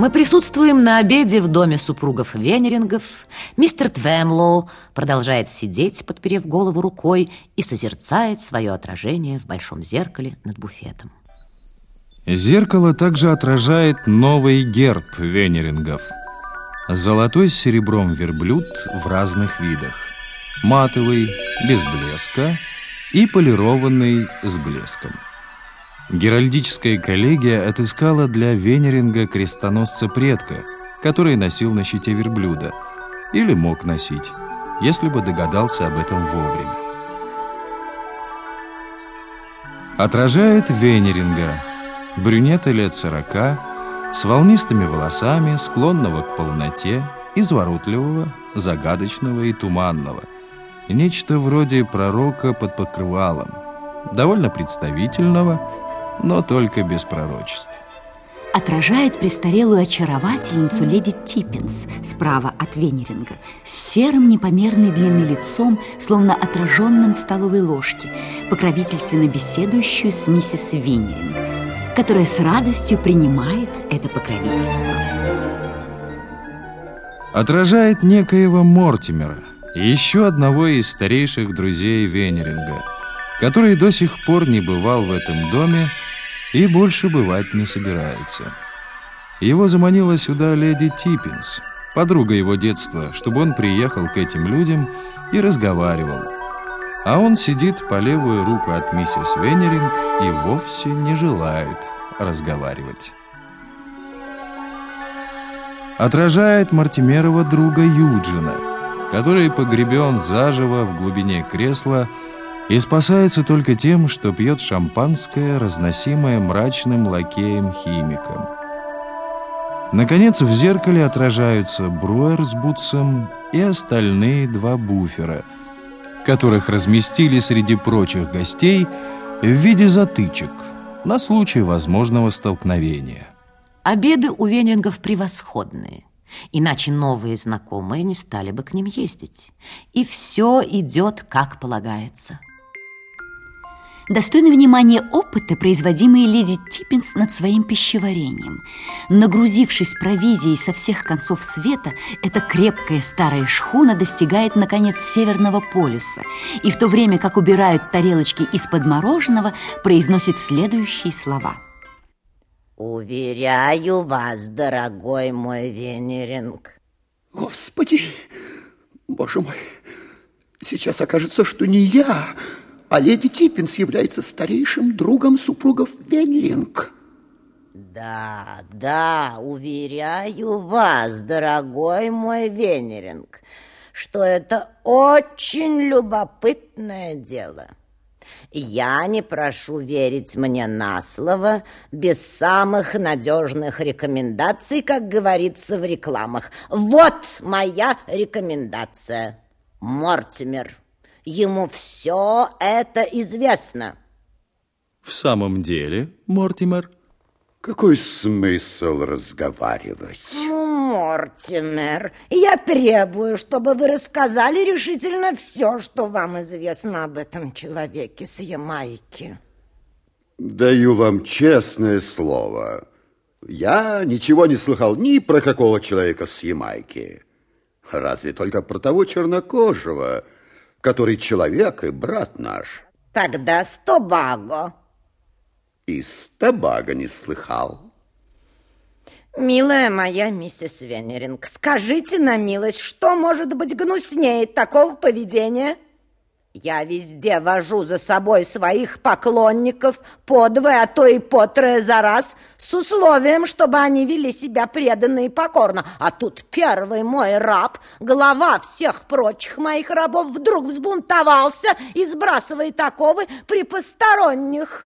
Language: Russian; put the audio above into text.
Мы присутствуем на обеде в доме супругов Венерингов. Мистер Твемлоу продолжает сидеть, подперев голову рукой, и созерцает свое отражение в большом зеркале над буфетом. Зеркало также отражает новый герб Венерингов. Золотой с серебром верблюд в разных видах. Матовый, без блеска, и полированный с блеском. Геральдическая коллегия отыскала для Венеринга крестоносца предка, который носил на щите верблюда, или мог носить, если бы догадался об этом вовремя. Отражает Венеринга, брюнета лет сорока, с волнистыми волосами, склонного к полноте, изворотливого, загадочного и туманного. Нечто вроде пророка под покрывалом, довольно представительного, но только без пророчеств. Отражает престарелую очаровательницу леди Типпинс справа от Венеринга с серым непомерной длины лицом, словно отраженным в столовой ложке, покровительственно беседующую с миссис Венеринг, которая с радостью принимает это покровительство. Отражает некоего Мортимера, еще одного из старейших друзей Венеринга, который до сих пор не бывал в этом доме и больше бывать не собирается. Его заманила сюда леди Типпинс, подруга его детства, чтобы он приехал к этим людям и разговаривал. А он сидит по левую руку от миссис Венеринг и вовсе не желает разговаривать. Отражает Мартимерова друга Юджина, который погребен заживо в глубине кресла и спасается только тем, что пьет шампанское, разносимое мрачным лакеем-химиком. Наконец, в зеркале отражаются Бруэр с Бутсом и остальные два буфера, которых разместили среди прочих гостей в виде затычек на случай возможного столкновения. Обеды у венерингов превосходные. Иначе новые знакомые не стали бы к ним ездить. И все идет, как полагается. Достойны внимания опыта, производимые леди Типпинс над своим пищеварением. Нагрузившись провизией со всех концов света, эта крепкая старая шхуна достигает, наконец, Северного полюса и в то время, как убирают тарелочки из-под мороженого, произносит следующие слова. «Уверяю вас, дорогой мой Венеринг». Господи, боже мой, сейчас окажется, что не я, а леди Типпинс является старейшим другом супругов Венеринг. Да, да, уверяю вас, дорогой мой Венеринг, что это очень любопытное дело. Я не прошу верить мне на слово без самых надежных рекомендаций, как говорится в рекламах. Вот моя рекомендация. Мортимер. Ему все это известно. В самом деле, Мортимер? Какой смысл разговаривать? Ну, Мортимер, я требую, чтобы вы рассказали решительно все, что вам известно об этом человеке с Ямайки. Даю вам честное слово. Я ничего не слыхал ни про какого человека с Ямайки. Разве только про того чернокожего, который человек и брат наш. Тогда с Тобаго. И с Тобаго не слыхал. Милая моя миссис Венеринг, скажите на милость, что может быть гнуснее такого поведения? Я везде вожу за собой своих поклонников по двое, а то и по трое за раз, с условием, чтобы они вели себя преданно и покорно. А тут первый мой раб, глава всех прочих моих рабов, вдруг взбунтовался и сбрасывает оковы при посторонних.